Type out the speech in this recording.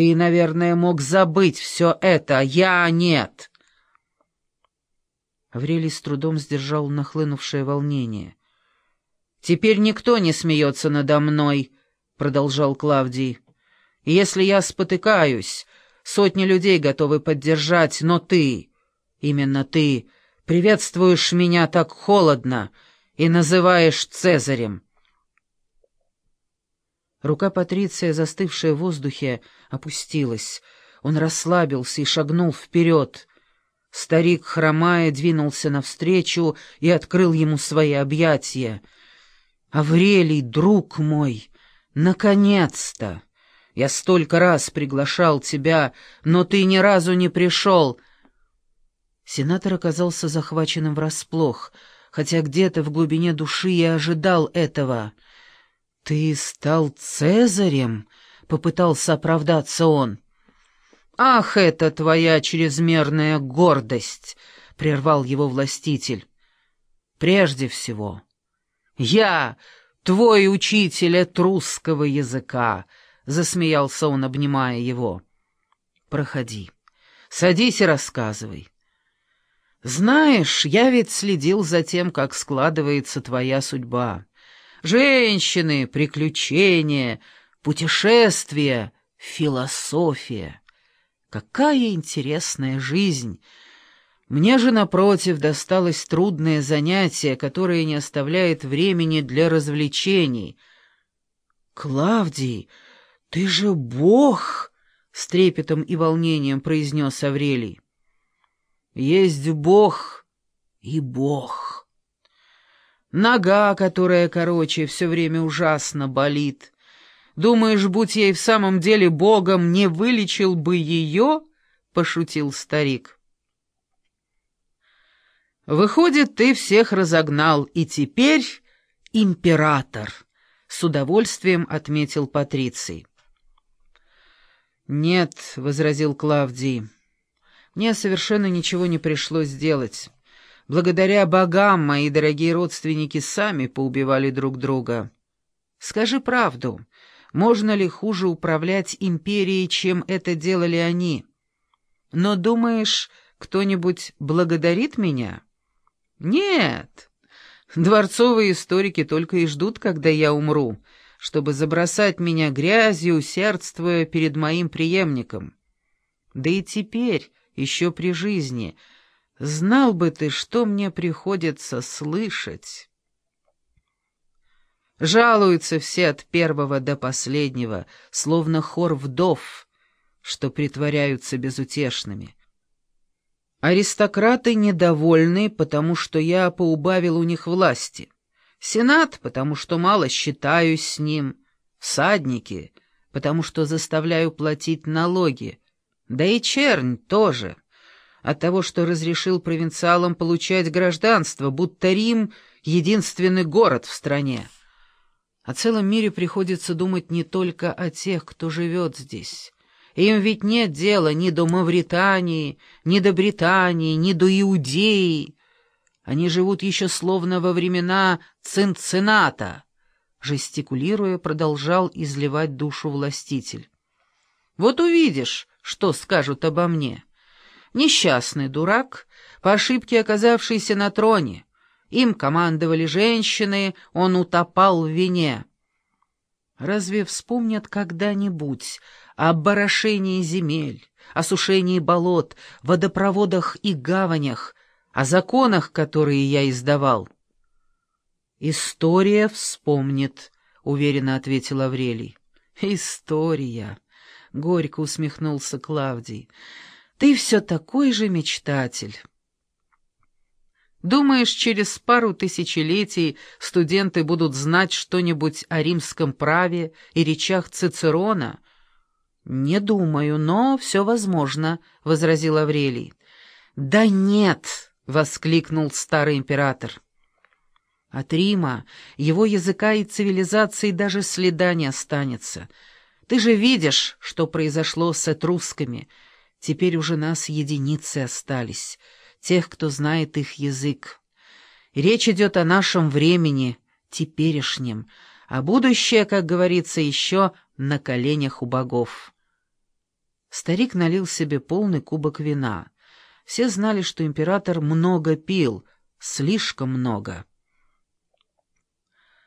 Ты, наверное, мог забыть все это, я нет. Аврелий с трудом сдержал нахлынувшее волнение. «Теперь никто не смеется надо мной», — продолжал Клавдий. «Если я спотыкаюсь, сотни людей готовы поддержать, но ты, именно ты, приветствуешь меня так холодно и называешь Цезарем». Рука Патриция, застывшая в воздухе, опустилась. Он расслабился и шагнул вперед. Старик, хромая, двинулся навстречу и открыл ему свои объятия. «Аврелий, друг мой, наконец-то! Я столько раз приглашал тебя, но ты ни разу не пришел!» Сенатор оказался захваченным врасплох, хотя где-то в глубине души я ожидал этого. «Ты стал Цезарем?» — попытался оправдаться он. «Ах, это твоя чрезмерная гордость!» — прервал его властитель. «Прежде всего, я твой учитель от русского языка!» — засмеялся он, обнимая его. «Проходи, садись и рассказывай. Знаешь, я ведь следил за тем, как складывается твоя судьба. Женщины, приключения, путешествия, философия». Какая интересная жизнь! Мне же, напротив, досталось трудное занятие, которое не оставляет времени для развлечений. «Клавдий, ты же бог!» — с трепетом и волнением произнес Аврелий. «Есть бог и бог. Нога, которая короче, все время ужасно болит». Думаешь, будь ей в самом деле богом, не вылечил бы ее?» — пошутил старик. «Выходит, ты всех разогнал, и теперь император», — с удовольствием отметил Патриций. «Нет», — возразил Клавдий, — «мне совершенно ничего не пришлось сделать. Благодаря богам мои дорогие родственники сами поубивали друг друга. Скажи правду, можно ли хуже управлять империей, чем это делали они? Но думаешь, кто-нибудь благодарит меня? Нет. Дворцовые историки только и ждут, когда я умру, чтобы забросать меня грязью, усердствуя перед моим преемником. Да и теперь, еще при жизни, знал бы ты, что мне приходится слышать». Жалуются все от первого до последнего, словно хор вдов, что притворяются безутешными. Аристократы недовольны, потому что я поубавил у них власти. Сенат, потому что мало считаюсь с ним. Всадники, потому что заставляю платить налоги. Да и чернь тоже. От того, что разрешил провинциалам получать гражданство, будто Рим — единственный город в стране. О целом мире приходится думать не только о тех, кто живет здесь. Им ведь нет дела ни до Мавритании, ни до Британии, ни до Иудеи. Они живут еще словно во времена Цинцината. Жестикулируя, продолжал изливать душу властитель. Вот увидишь, что скажут обо мне. Несчастный дурак, по ошибке оказавшийся на троне — им командовали женщины, он утопал в вине. Разве вспомнят когда-нибудь о барошении земель, осушении болот, водопроводах и гаванях, о законах, которые я издавал? «История вспомнит», — уверенно ответил Аврелий. «История», — горько усмехнулся Клавдий. «Ты все такой же мечтатель». Думаешь, через пару тысячелетий студенты будут знать что-нибудь о римском праве и речах Цицерона? Не думаю, но все возможно, — возразил Аврелий. Да нет, — воскликнул старый император. От Рима, его языка и цивилизации даже следа не останется. Ты же видишь, что произошло с этрусками. Теперь уже нас единицы остались — тех, кто знает их язык. Речь идет о нашем времени, теперешнем, а будущее, как говорится, еще на коленях у богов. Старик налил себе полный кубок вина. Все знали, что император много пил, слишком много.